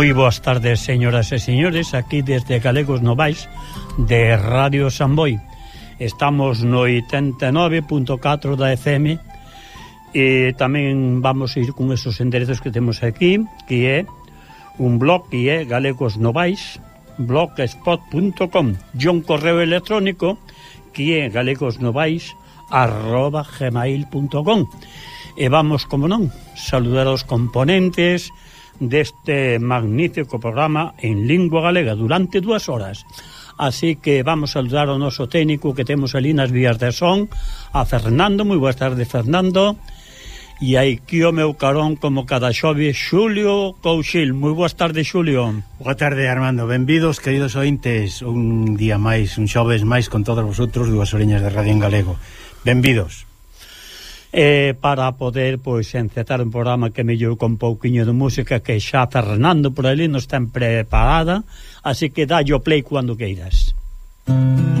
Moi boas tardes, señoras e señores, aquí desde Galegos Novais de Radio Samboy. Estamos no 89.4 da FM e tamén vamos a ir con esos enderezos que temos aquí, que é un blog que é Galegos Novais, blogspot.com e un correo electrónico que é galegosnovais arroba gmail.com e vamos, como non, saludar aos componentes, deste magnífico programa en lingua galega durante dúas horas. Así que vamos a saludar ao noso técnico que temos ali nas vías de son, a Fernando. Moi boas tardes, Fernando. E aquí o meu carón como cada xove Xulio Couchil. Moi boas tardes, Xulio. Boa tarde, Armando. Benvidos, queridos ointes, un día máis, un xoves máis con todos vosotros dúas oreñas de Radio en Galego. Benvidos eh, para poder pois encetar un programa que mellor con pouquiño de música que xa Fernando por ali nos ten preparada así que dallo play cando queiras. Música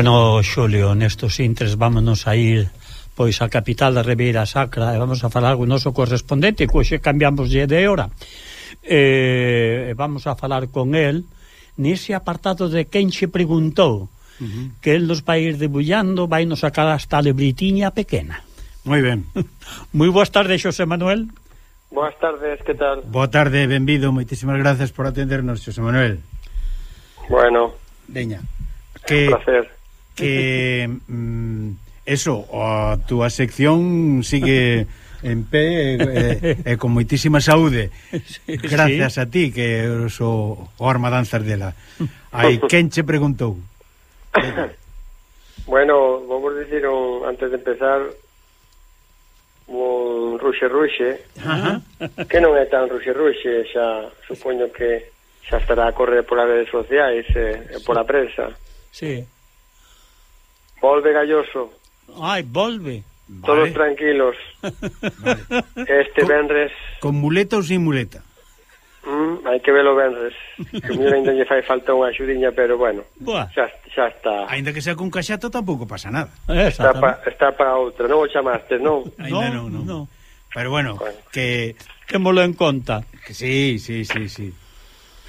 Bueno, Xulio, nestos intres vámonos a ir pois a capital da Ribeira Sacra e vamos a falar con o noso correspondente que hoxe cambiamos de hora. Eh, vamos a falar con el nese apartado de quen se preguntou uh -huh. que el nos vai ir debullando vai nos sacar hasta a lebritiña pequena. Moi ben. Moi boas tardes, Xosé Manuel. Boas tardes, que tal? Boa tarde, benvido, moitísimas gracias por atendernos, Xosé Manuel. Bueno. Veña que, placer que mm, eso, a túa sección sigue en pé e, e, e con moitísima saúde. Gracias sí. a ti que eres o, o arma danzas dela. hai quen che preguntou? bueno, vamos dicir un, antes de empezar un ruxe ruxe Ajá. que non é tan ruxe ruxe xa supoño que xa estará a correr polas redes sociais e, e pola prensa sí. Volve Galloso. Ai, volve. Vale. Todos tranquilos. Vale. Este con, vendres... Con muleta ou sin muleta? Mm, hai que velo vendres. Que mellor ainda lle fai falta unha axudiña, pero bueno, Boa. xa, xa está. Ainda que sea con caxato tampouco pasa nada. Está pa, está para outra, non o chamaste, non? Ainda non, non. No. Pero bueno, bueno. que... Que molo en conta. Que sí, sí, sí, sí.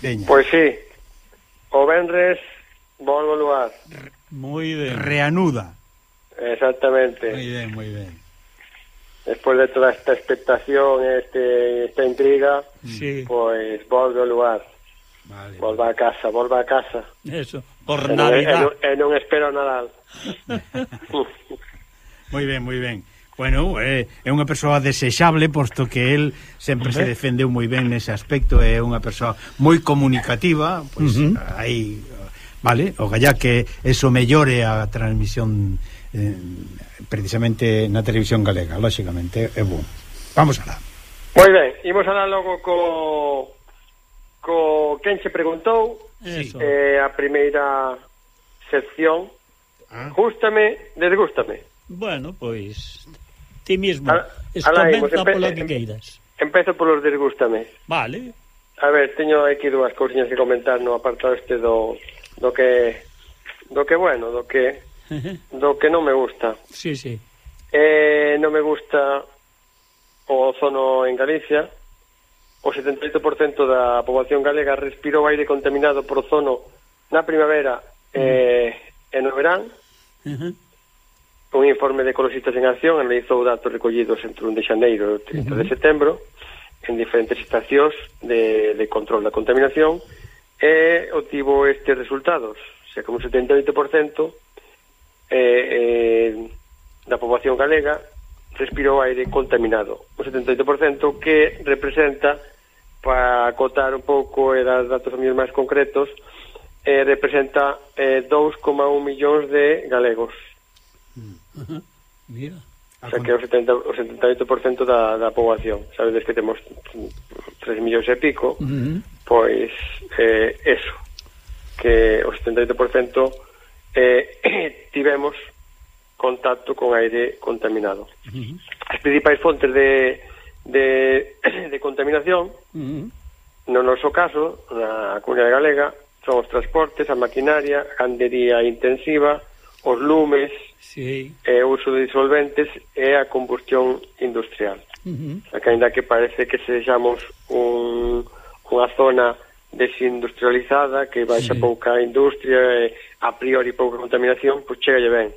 Veña. Pois pues sí. O vendres, volvo lugar. Muy bien. Reanuda. Exactamente. Muy bien, muy bien. Despois de toda esta expectación, este, esta intriga, sí. pois volve ao lugar. Vale. Volva a casa, volva a casa. Eso, por e Navidad. Non, e, non, e non espero Nadal. moi ben, moi ben. Bueno, é, é unha persoa desexable posto que el sempre se defendeu moi ben nese aspecto, é unha persoa moi comunicativa, pois pues, uh -huh. hai Vale, o gallá que eso mellore a transmisión eh, precisamente na televisión galega, lógicamente, é bom. Vamos alá. Pois ben, imos alá logo co co quen se preguntou Eso. eh, a primeira sección ah. Gústame, desgústame. Bueno, pois ti mismo, a, escomenta polo que queiras. Empezo polos desgústame. Vale. A ver, teño aquí dúas cousiñas que comentar no apartado este do do que do que bueno, do que do que non me gusta. Sí, sí. Eh, non me gusta o ozono en Galicia. O 78% da poboación galega respirou aire contaminado por ozono na primavera eh, e no verán. Uh -huh. Un informe de Ecologistas en Acción analizou datos recollidos entre 1 de xaneiro e 30 uh -huh. de setembro en diferentes estacións de, de control da contaminación e e obtivo estes resultados, o sea, como 78% eh, eh, da poboación galega respirou aire contaminado, o 78% que representa, para acotar un pouco e dar datos míos máis concretos, eh, representa eh, 2,1 millóns de galegos. Mm. Mira. O sea, que é o, 70, o 78% da, da poboación. Sabedes que temos 3 millóns e pico. Uh -huh pois eh, eso, que o 78% eh, tivemos contacto con aire contaminado. Uh -huh. As principais fontes de, de, de contaminación, uh -huh. no noso caso, na Comunidade Galega, son os transportes, a maquinaria, a gandería intensiva, os lumes, sí. e o uso de disolventes e a combustión industrial. Uh -huh. O sea, que ainda que parece que sexamos un cunha zona desindustrializada que baixa sí. pouca industria e a priori pouca contaminación, pois chegalle ben.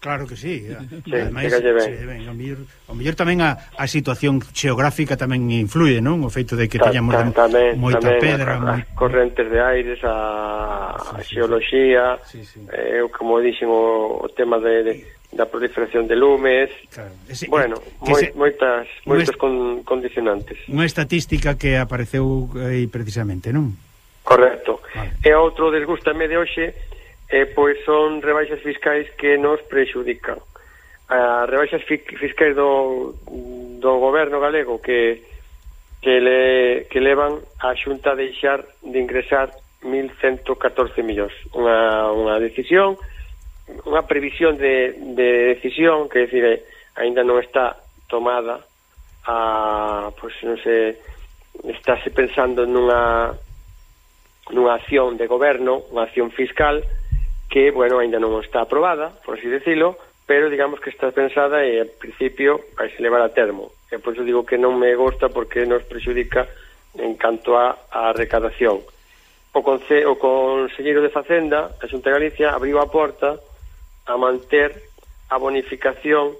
Claro que sí. sí Ademais, ben. Sí, ben, o, mellor, o mellor tamén a, a situación xeográfica tamén influye, non? O feito de que ta, teñamos ta, tamén, moita tamén, pedra... A, moi... as correntes de aires, a, sí, sí, a xeoloxía, sí, sí. Eh, como dixen, o, o tema de, de da proliferación de lumes. Claro, ese, bueno, moi, se, moitas moitos con, condicionantes. Unha estatística que apareceu eh, aí precisamente, non? Correcto. Vale. E outro desgústame de hoxe eh, pois son rebaixas fiscais que nos prexudican. As rebaixas fiscais do, do goberno galego que que, le, que levan a Xunta a deixar de ingresar 1.114 millóns. Unha, unha decisión unha previsión de, de decisión que decir, eh, aínda non está tomada a, pois non se estáse pensando nunha nunha acción de goberno, unha acción fiscal que, bueno, aínda non está aprobada, por así decirlo, pero digamos que está pensada e, en principio, vai se levar a termo. E por iso digo que non me gusta porque nos prexudica en canto a, a recadación o, conce, o Conselleiro de Facenda, a Xunta de Galicia, abriu a porta a manter a bonificación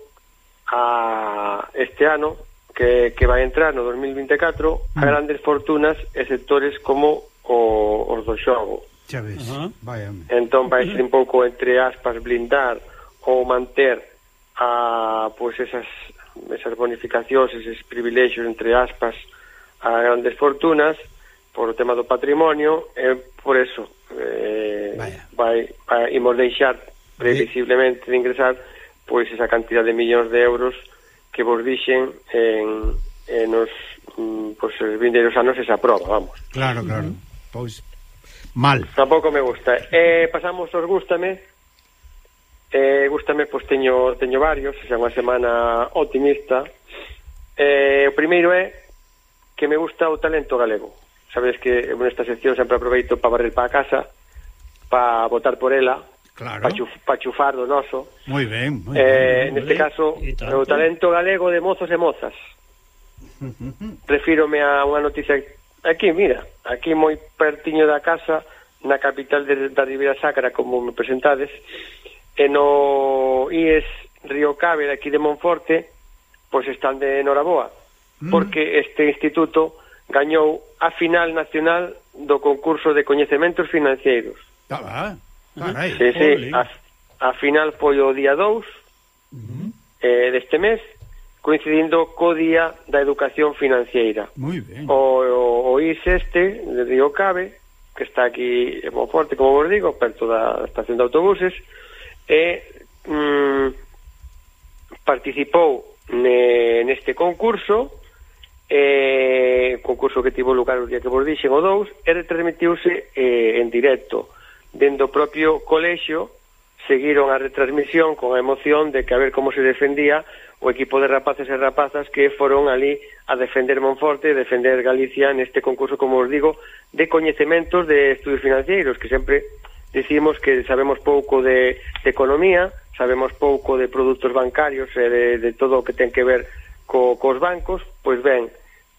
a este ano que, que vai entrar no 2024 a mm. grandes fortunas e sectores como o, os do xogo. Xa ves, uh vai. Entón vai ser un pouco entre aspas blindar ou manter a pois esas esas bonificacións, eses privilexios entre aspas a grandes fortunas por o tema do patrimonio e por eso eh, Vaya. vai, vai imos deixar previsiblemente de ingresar pois esa cantidad de millóns de euros que vos dixen en, en os mm, pois, vindeiros anos esa prova, vamos. Claro, claro. Pois mal. Tampouco me gusta. Eh, pasamos os gústame. Eh, gústame, pois teño, teño varios, xa unha semana optimista. Eh, o primeiro é que me gusta o talento galego. Sabedes que nesta sección sempre aproveito para barrer para casa, para votar por ela, claro. para, chuf, pa chufar do noso. Moi ben, moi eh, ben. Neste caso, o talento galego de mozos e mozas. Refírome a unha noticia aquí, mira, aquí moi pertiño da casa, na capital de, da Ribeira Sacra, como me presentades, e no IES Río Cabe, aquí de Monforte, pois están de Noraboa, mm. porque este instituto gañou a final nacional do concurso de coñecementos financeiros. Tá, ah, Carai, sí, sí, a, a final foi o día 2 uh -huh. eh, deste mes coincidindo co día da educación financiera. Muy ben. O, o, o IS este de Río Cabe, que está aquí en Monforte, como vos digo, perto da estación de autobuses, e mm, participou ne, neste concurso, eh, concurso que tivo lugar o día que vos dixen o 2, e retransmitiuse eh, en directo dentro do propio colexio seguiron a retransmisión con a emoción de que a ver como se defendía o equipo de rapaces e rapazas que foron ali a defender Monforte e defender Galicia neste concurso, como os digo, de coñecementos de estudios financeiros, que sempre decimos que sabemos pouco de, de economía, sabemos pouco de produtos bancarios e de, de todo o que ten que ver co, cos bancos, pois ben,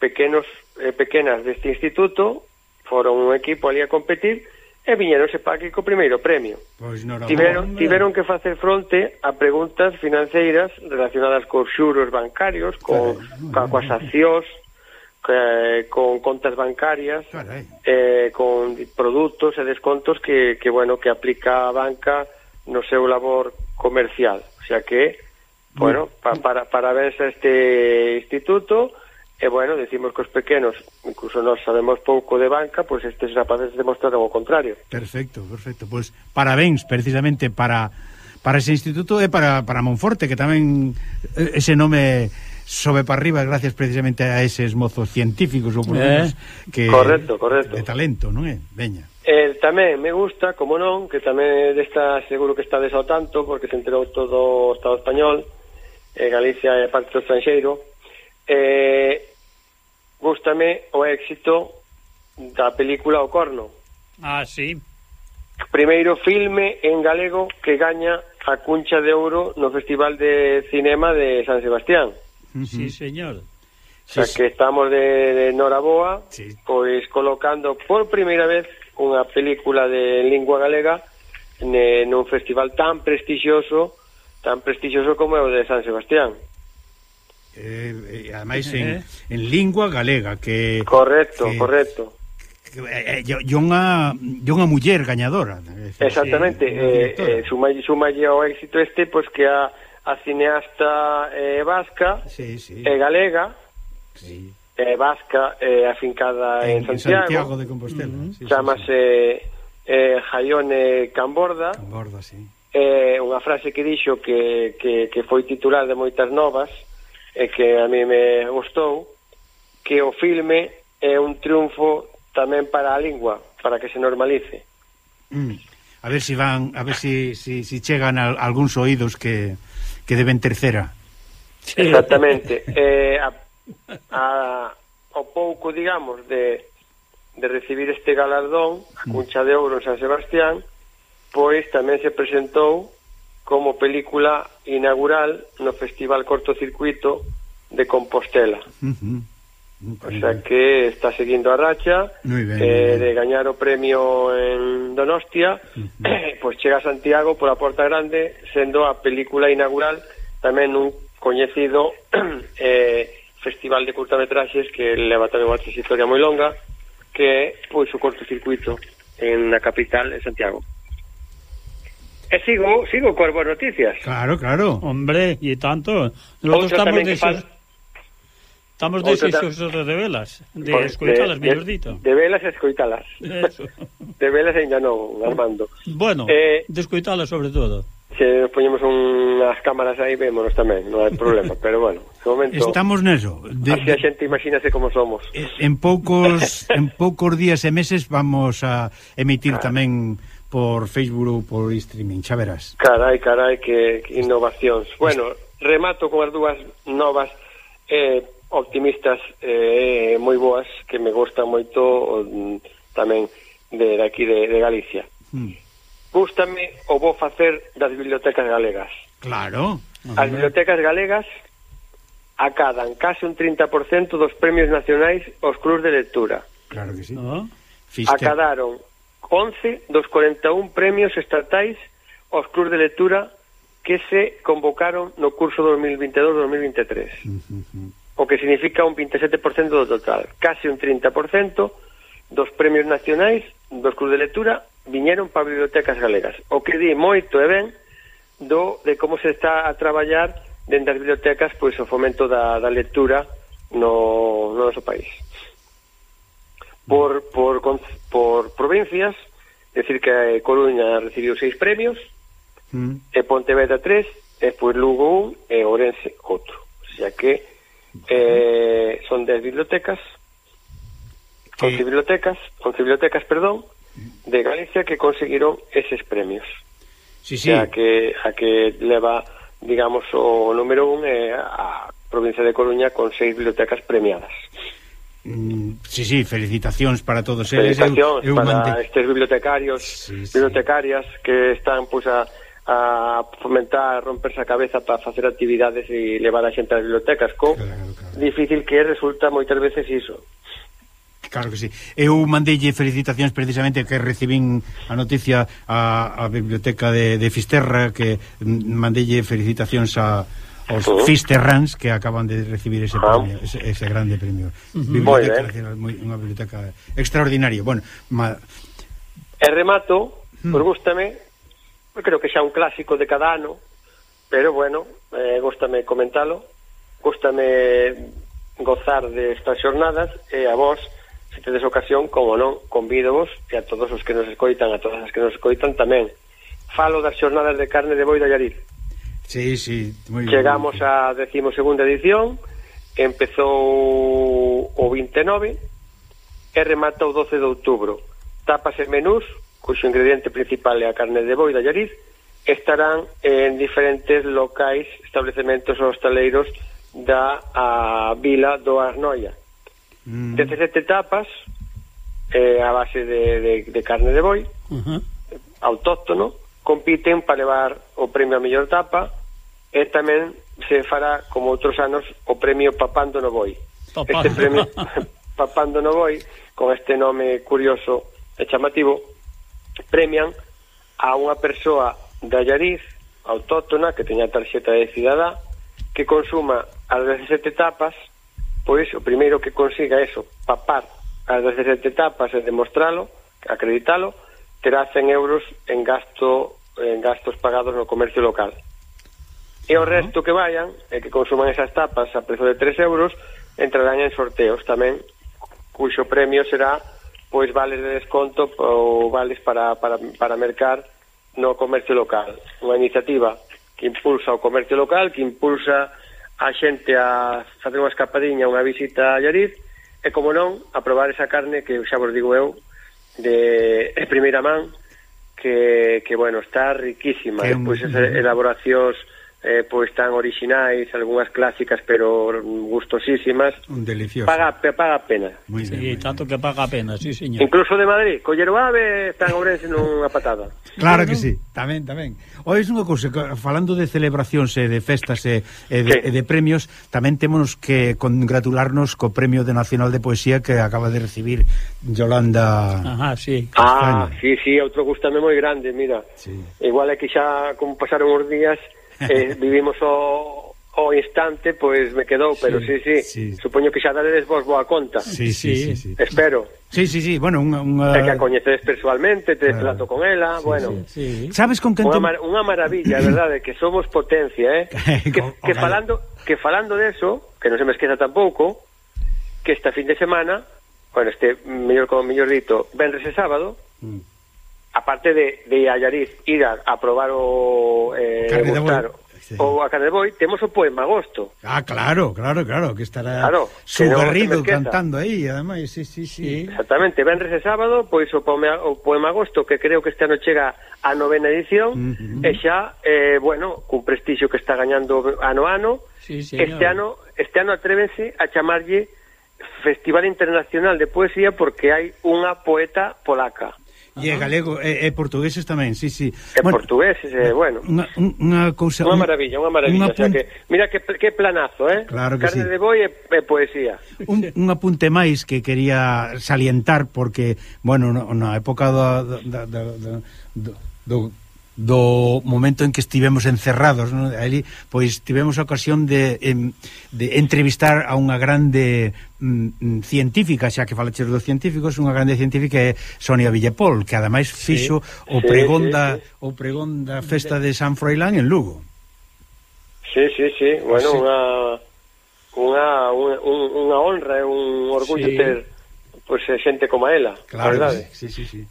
pequenos e eh, pequenas deste instituto foron un equipo ali a competir e viñeronse para aquí co primeiro premio. Pois non tiveron, tiveron que facer fronte a preguntas financeiras relacionadas cos xuros bancarios, co, ca, coas accións, que, con contas bancarias, Carai. eh, con produtos e descontos que, que, bueno, que aplica a banca no seu labor comercial. O sea que, bueno, pa, para, parabéns a este instituto E bueno, decimos que os pequenos, incluso nós sabemos pouco de banca, pois estes rapaces demostraron o contrario. Perfecto, perfecto. Pois parabéns precisamente para para ese instituto e para, para Monforte, que tamén eh, ese nome sobe para arriba gracias precisamente a eses mozos científicos ou por eh? que correcto, correcto. de talento, non é? Veña. Eh, tamén me gusta, como non, que tamén desta seguro que está ao tanto porque se enterou todo o Estado español, eh, Galicia é parte do estranxeiro, eh, gustame o éxito da película O Corno. Ah, sí. Primeiro filme en galego que gaña a cuncha de ouro no Festival de Cinema de San Sebastián. Sí, señor. Sí, o sea, que estamos de, de Noraboa, sí. pois colocando por primeira vez unha película de lingua galega ne, nun festival tan prestixioso, tan prestixioso como é o de San Sebastián. Eh, eh, ademais en, eh. en lingua galega que Correcto, que, correcto e eh, unha, e unha muller gañadora Exactamente eh, eh, sumalle, sumalle ao éxito este pois que a, a cineasta eh, vasca sí, sí. e galega sí. eh, vasca eh, afincada en, en Santiago, Santiago de Compostela uh -huh. sí, chamase sí, sí. Eh, Jaione Camborda Camborda, sí eh, unha frase que dixo que, que, que foi titular de moitas novas e que a mí me gustou que o filme é un triunfo tamén para a lingua, para que se normalice. Mm. A ver se si van, a ver se si, si, si chegan a, a algúns oídos que, que deben tercera. Exactamente. eh, a, a, o pouco, digamos, de, de recibir este galardón, a mm. cuncha de ouro en San Sebastián, pois tamén se presentou como película inaugural no Festival Cortocircuito de Compostela. Uh -huh. O sea que está seguindo a racha ben, eh, de gañar o premio en Donostia uh -huh. pois chega a Santiago pola Porta Grande sendo a película inaugural tamén un coñecido eh, festival de curtametraxes que leva tamén unha trayectoria moi longa que é pois o cortocircuito en a capital de Santiago E sigo, sigo coas boas noticias. Claro, claro. Hombre, e tanto. Nosotros estamos desexosos. Estamos desexosos de, de velas, de pues, escoitalas, mellor dito. De velas e escoitalas. Eso. De velas ainda non, Armando. Bueno, eh, de escoitalas sobre todo. Se poñemos unhas cámaras aí, vémonos tamén, non hai problema, pero bueno, de momento... Estamos neso. De, así a xente imagínase como somos. Eh, en poucos en poucos días e meses vamos a emitir ah. tamén por Facebook ou por streaming, xa verás. Carai, carai, que, que innovacións. Bueno, remato con as dúas novas eh, optimistas eh, moi boas que me gustan moito mm, tamén de, de aquí de, de Galicia. Mm. Gústame o vou facer das bibliotecas galegas. Claro. As bibliotecas galegas acadan case un 30% dos premios nacionais aos clubs de lectura. Claro que sí. Oh, Acadaron 11 dos 41 premios estatais aos clubs de lectura que se convocaron no curso 2022-2023. O que significa un 27% do total. Case un 30% dos premios nacionais dos clubs de lectura viñeron para bibliotecas galegas. O que di moito e ben do de como se está a traballar dentro das bibliotecas pois o fomento da, da lectura no, no noso país por, por, por provincias, é dicir que Coruña recibiu seis premios, mm. e Pontevedra tres, e pois Lugo un, e Ourense outro. O sea que eh, son 10 bibliotecas, 11 eh. bibliotecas, 11 bibliotecas, perdón, de Galicia que conseguiron eses premios. Sí, sí. O sea, que, a que leva, digamos, o número un eh, a provincia de Coruña con seis bibliotecas premiadas. Mm, sí, sí, felicitacións para todos eles. Felicitacións eu, eu para mante... estes bibliotecarios, sí, sí. bibliotecarias que están pois a a fomentar, romperse a cabeza para facer actividades e levar a xente ás bibliotecas, co claro, claro. difícil que resulta moitas veces iso. Claro que sí. Eu mandeille felicitacións precisamente que recibín a noticia a, a Biblioteca de, de Fisterra que mm, mandeille felicitacións a os uh -huh. Fisterrans que acaban de recibir ese ah. premio, uh -huh. ese, ese grande premio. Uh -huh. Biblioteca moi Nacional, moi, unha biblioteca extraordinaria. Bueno, ma... E remato, hmm. uh -huh. gustame, creo que xa un clásico de cada ano, pero bueno, eh, gustame comentalo, gustame gozar destas xornadas e a vos, se tedes ocasión, como non, convido vos e a todos os que nos escoitan, a todas as que nos escoitan tamén. Falo das xornadas de carne de boi da Allariz. Sí, sí, moi Chegamos bien. a 12ª edición, empezou o 29 e remata o 12 de outubro. Tapas e menús, cuxo ingrediente principal é a carne de boi da Yariz, estarán en diferentes locais, establecementos hostaleiros da a vila do Arnoia. Mm. 17 tapas eh, a base de, de, de carne de boi, uh -huh. autóctono, compiten para levar o premio a mellor tapa, e tamén se fará, como outros anos, o premio Papando no Boi. Papando. Este premio Papando no Boi, con este nome curioso e chamativo, premian a unha persoa da Llariz, autóctona, que teña tarxeta de cidadá, que consuma as 17 tapas, pois o primeiro que consiga eso, papar as 17 tapas e demostralo, acreditalo, terá 100 euros en gasto en gastos pagados no comercio local. E o resto que vayan, e que consuman esas tapas a prezo de 3 euros, entrarán en sorteos tamén, cuxo premio será pois vales de desconto ou vales para, para, para mercar no comercio local. Unha iniciativa que impulsa o comercio local, que impulsa a xente a facer unha escapadiña, unha visita a Llariz, e como non, a probar esa carne que xa vos digo eu, de, de primeira man, que, que bueno, está riquísima. Que un... Pois esas elaboracións eh, pois tan orixinais, algunhas clásicas pero gustosísimas. Un delicioso. Paga, paga pena. Muy sí, bien, tanto bien. que paga pena, sí, señor. Incluso de Madrid, coller o ave, están Ourense nunha patada. Claro que sí, tamén, tamén. Ois unha cousa, falando de celebracións e eh, de festas e, e, de, sí. e de premios, tamén temos que congratularnos co Premio de Nacional de Poesía que acaba de recibir Yolanda Ajá, sí. Ah, España. sí, sí, outro gustame moi grande, mira. Sí. Igual é que xa como pasaron os días eh, vivimos o, o instante, pois pues, me quedou, pero sí, sí, sí, sí. supoño que xa dades vos boa conta. Sí, sí, sí. sí. Espero. Sí, sí, sí, bueno, unha... unha... É que a coñecedes personalmente, te claro. trato con ela, sí, bueno... Sí, sí. Sabes con quen... Unha, mar, unha maravilla, verdade, que somos potencia, eh? que, que, falando, que falando de eso, que non se me esqueza tampouco, que esta fin de semana, bueno, este, mellor como mellor dito, venres e sábado, mm aparte de, de a Allariz ir a, a probar o eh, carne gustar, sí. ou a carne de boi, temos o poema agosto. Ah, claro, claro, claro, que estará claro, sugarrido no cantando aí, ademais, sí, sí, sí. Exactamente, venres e sábado, pois o poema, o poema agosto, que creo que este ano chega a novena edición, uh -huh. e xa, eh, bueno, cun prestixio que está gañando ano a ano, sí, señor. este ano este ano atrévense a chamarlle Festival Internacional de Poesía porque hai unha poeta polaca. E é galego, e, e portugueses tamén, sí, sí. E bueno, portugueses, eh, bueno. Unha, unha cousa... Unha maravilla, unha maravilla. Unha o sea que, mira que, que planazo, eh? Claro que Carne sí. de boi e, e poesía. Un, un apunte máis que quería salientar, porque, bueno, na época da, da, da, da, da do do momento en que estivemos encerrados, non? Ali pois tivemos a ocasión de, de entrevistar a unha grande mm, mm, científica, xa que falaches dos científicos, unha grande científica é Sonia Villepol, que ademais fixo sí, o pregón da sí, sí. o pregón da festa de San Froilán en Lugo. Sí, sí, sí, bueno, sí. unha unha unha honra e un orgullo sí. ter pois pues, xente como ela, claro, verdade? Sí, sí, sí.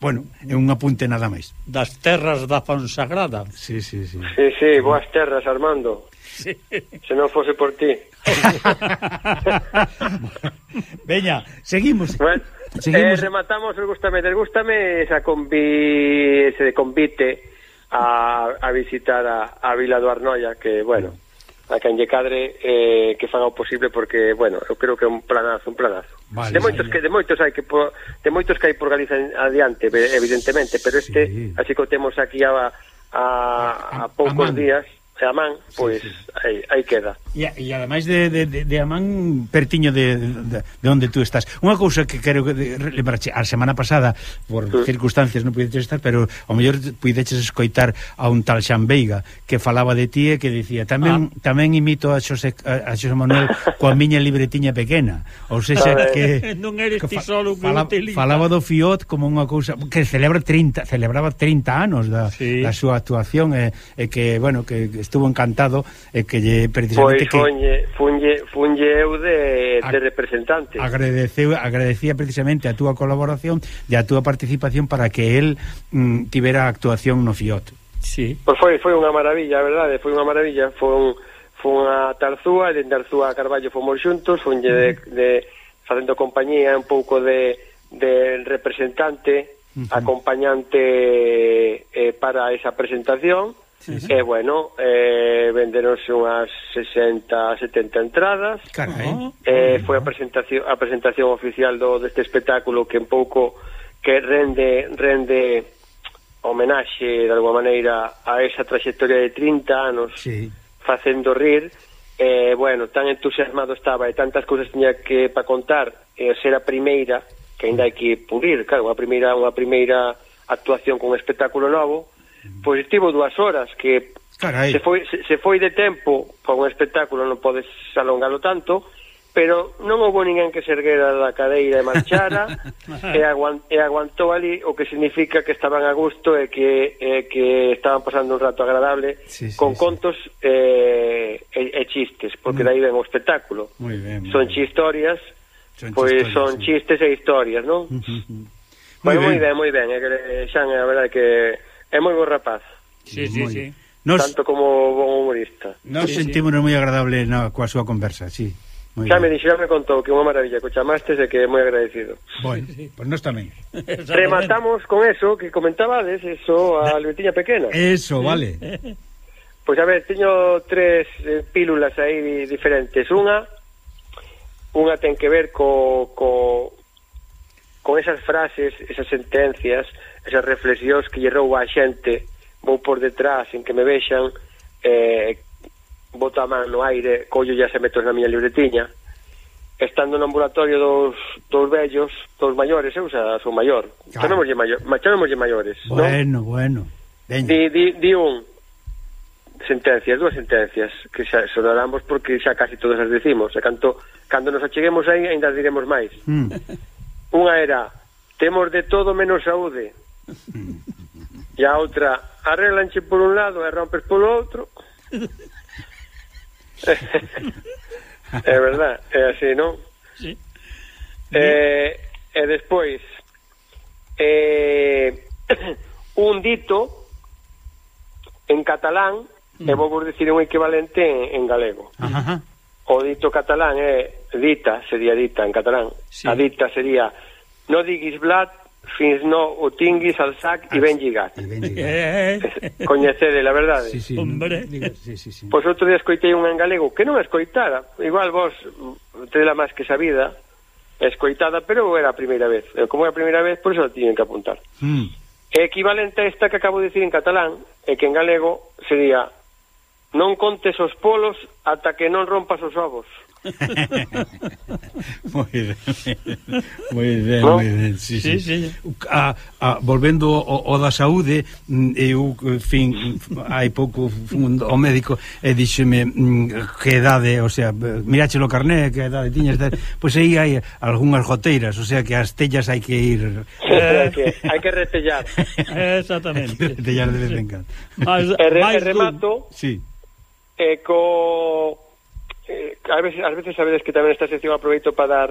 Bueno, é un apunte nada máis. Das terras da Fonsagrada. Sí, sí, sí. Sí, sí, boas terras, Armando. Sí. Se non fose por ti. Veña, seguimos. Bueno, seguimos. Eh, rematamos el gustame, desgústame esa convi... ese convite a, a visitar a, a Vila do Arnoia, que, bueno a quen lle cadre eh, que faga o posible porque, bueno, eu creo que é un planazo, un planazo. Vale, de moitos vale. que de moitos hai que por, de moitos que hai por Galiza adiante, evidentemente, pero este sí. así que o temos aquí a a, a poucos a días e Amán, pois sí, sí. Aí, aí queda. E, e ademais de, de, de, de Amán pertiño de, de, de onde tú estás. Unha cousa que quero lembrarche, a semana pasada por mm. circunstancias non pudeches estar, pero ao mellor pudeches escoitar a un tal Xan Veiga, que falaba de ti e que dicía tamén ah. tamén imito a Xosé, a Xosé Manuel coa miña libretiña pequena. Ou sexa que non eres que fa, ti solo que fala, falaba do Fiot como unha cousa que celebra 30, celebraba 30 anos da, sí. da súa actuación e, e que bueno, que, que estuvo encantado e que lle precisamente que funlle, funlle, funlle eu de, de representante. Agradeceu, agradecía precisamente a túa colaboración e a túa participación para que el mm, tivera actuación no FIOT. Sí. Pois foi foi unha maravilla, a verdade, foi unha maravilla, foi un foi unha Tarzúa, e de Tarzúa a Carballo fomos xuntos, funlle de, de facendo compañía un pouco de, de representante, uh -huh. acompañante eh, para esa presentación, Sí, sí. E, bueno, eh, venderonse unhas 60, 70 entradas. Carai. Eh, foi a presentación, a presentación oficial do deste espectáculo que un pouco que rende rende homenaxe de alguma maneira a esa trayectoria de 30 anos sí. facendo rir eh, bueno, tan entusiasmado estaba e tantas cousas tiña que para contar e eh, ser a primeira que ainda hai que pulir, claro, unha primeira unha primeira actuación con un espectáculo novo pois estivo dúas horas que Carai. se foi se, se foi de tempo para un espectáculo non podes alongalo tanto pero non houve ninguén que se erguera da cadeira e marchara e, aguant, e aguantou ali o que significa que estaban a gusto e que, e que estaban pasando un rato agradable sí, sí, con sí. contos eh, e, e chistes porque mm. dai ven o espectáculo ben, son chistorias son pois chistorias, son sí. chistes e historias non? Moi -huh. moi ben, moi ben, moi ben eh, xa é a verdade que É moi bo rapaz. Sí, sí, moi... sí. Nos... Tanto como bon humorista. Nos sí, sentímonos sí. moi agradable na, coa súa conversa, sí. Muy xa me dixo, xa me contou que unha maravilla que chamaste e que é moi agradecido. Bueno, pois pues nós tamén. Rematamos con eso que comentabades, eso a Albertiña pequena. Eso, vale. pois a ver, teño tres eh, pílulas aí diferentes. Unha unha ten que ver co, co con esas frases, esas sentencias esas reflexións que lle rouba a xente vou por detrás en que me vexan eh, boto a man no aire collo ya se meto na miña libretiña estando no ambulatorio dos, dos vellos dos maiores, eu xa son maior claro. chamémoslle, maior, chamémoslle maiores non? bueno, bueno Veña. di, di, di un sentencias, dúas sentencias que xa sonaramos porque xa casi todas as decimos e canto, cando nos acheguemos aí ainda diremos máis mm. unha era temos de todo menos saúde e a outra arrelanche por un lado eh, e rompes polo outro é verdad é así, non? Sí. Eh, eh e despois eh, un dito en catalán mm. e vou vos dicir un equivalente en, en galego Ajá. o dito catalán é dita, sería dita en catalán sí. a dita sería no diguis blat fins no o tinguis al sac ah, e ben lligat. E ben lligat. Eh. Coñecede, la verdade. Sí, sí, Hombre. Digo, sí, sí, sí. Pois outro día escoitei un en galego que non escoitara. Igual vos tela máis que sabida, escoitada, pero era a primeira vez. Como era a primeira vez, por iso tiñen que apuntar. Mm. É equivalente a esta que acabo de dicir en catalán, e que en galego sería non contes os polos ata que non rompas os ovos moi ben, moi ben, no? moi ben, sí, sí. sí, sí. A, a, volvendo ao, ao da saúde, mm, eu, fin, hai pouco fun ao médico e díxeme mm, que edade, o sea, mirache o carné, que edade tiñas, pois pues aí hai algunhas goteiras, o sea, que as tellas hai que ir... Eh, hai que, hai que retellar. Exactamente. Hai que retellar de vez en cando. E remato, sí. e co eh, a veces, a veces sabedes que tamén esta sección aproveito para dar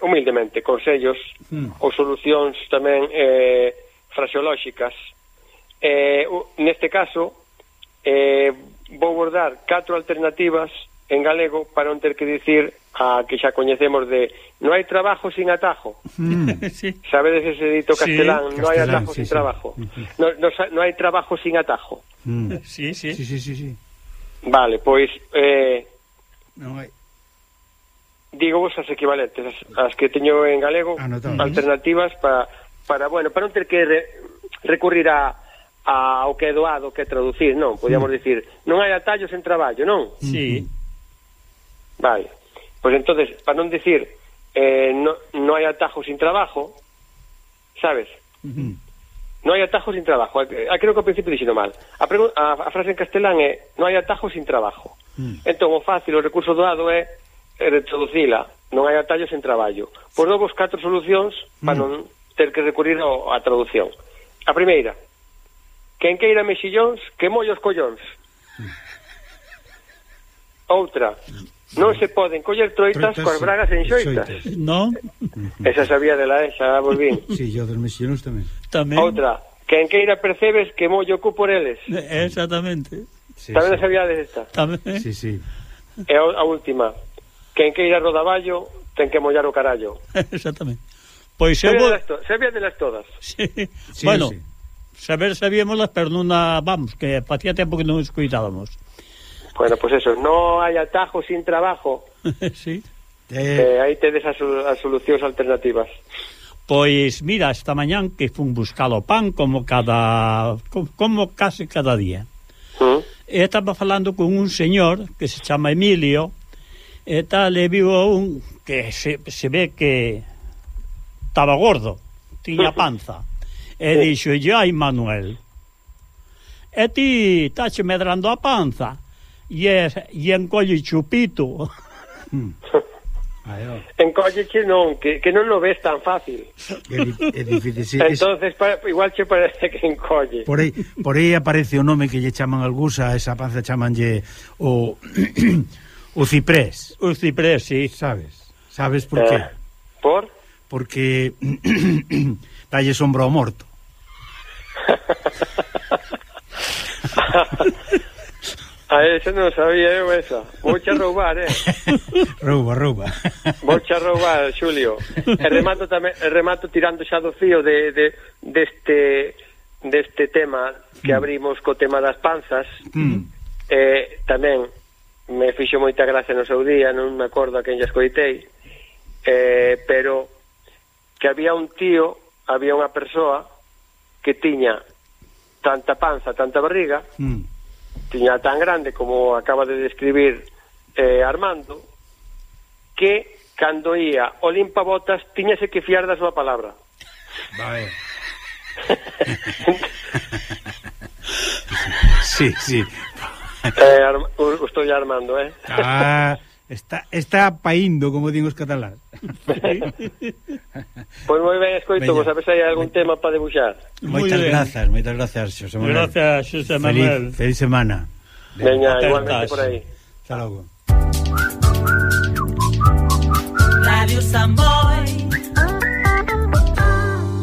humildemente consellos mm. ou solucións tamén eh, fraseolóxicas eh, neste caso eh, vou bordar catro alternativas en galego para non ter que dicir a que xa coñecemos de hmm. no hai trabajo sin atajo. Mm. sí. Sabedes ese dito castelán, sí, no castelán, hai atajo sí, sin sí. trabajo. No, no, no hai trabajo sin atajo. Mm. Sí, sí. Sí, sí, sí, sí. Vale, pois eh, non hai. Digo vos as equivalentes as, as que teño en galego Anotamos. alternativas para para bueno para non ter que re, recurrir a ao que é doado que é traducir non. Podíamos mm. dicir non hai atallos en traballo non? Sí. Vale. Pois entonces para non dicir eh, no, no hai atajos sin trabajo sabes? Mm -huh. hai atajos sin trabajo. A, creo que ao principio dixino mal. A, a, a frase en castelán é non hai atajos sin trabajo Mm. Entón, o fácil, o recurso doado é reproducila, non hai atallos en traballo. Pois por novos, catro solucións mm. para non ter que recurrir ao, a traducción. A primeira, quen queira mexillóns, que mollos collóns. Outra, non se poden coller troitas, troitas coas bragas en xoitas. xoitas. Non? Esa sabía de la esa, vos. Si, sí, yo dos mexillóns tamén. Tamén. Outra, quen queira percebes que mollo cu por eles. Exactamente. Sí, Tamén sí. sabíades esta. Tamén. Sí, sí. E a, a última. Quen que ir a Rodaballo ten que mollar o carallo. Exactamente. Pois eu vou... las todas. Sí. sí bueno, sí. saber sabíamoslas, pero non vamos, que facía tempo que non escuitábamos. Bueno, pues eso, no hay atajo sin trabajo. sí. Eh... eh aí tedes as, as solucións alternativas. Pois mira, esta mañán que fun buscar o pan como cada como case cada día. Uh -huh e estaba falando con un señor que se chama Emilio e tal, e viu a un que se, se ve que estaba gordo, tiña panza e dixo, ai Manuel e ti estás medrando a panza e, e encolle chupito mm. Ah, en que non, que, que non lo ves tan fácil. É, é difícil, sí, Entonces, para, igual che parece que encolle. Por aí, por aí aparece o nome que lle chaman algús, a esa panza chamanlle o o ciprés. O ciprés, sí. Sabes, sabes por eh, qué? Por? Porque dalle sombra ao morto. A ese non sabía eu esa. Vouche a roubar, eh. rouba, rouba. Vouche a roubar, Xulio. E remato tamén, e remato tirando xa do fío de de deste de deste tema que mm. abrimos co tema das panzas. Mm. Eh, tamén me fixo moita gracia no seu día, non me acordo a quen lle escoitei. Eh, pero que había un tío, había unha persoa que tiña tanta panza, tanta barriga, mm tiña tan grande como acaba de describir eh, Armando que cando ia o limpabotas tiñase que fiar da súa palabra. Vale sí, sí. Eh, Ar estou Armando, eh. Ah. Está, está paindo, como din os catalán. pois moi ben, escoito, vos a ver se hai algún tema para debuxar. Moitas grazas, moitas grazas, Xosé Manuel. Gracias, Xosé Manuel. Feliz, feliz semana. Veña, igualmente por aí. Hasta logo. Radio Samboy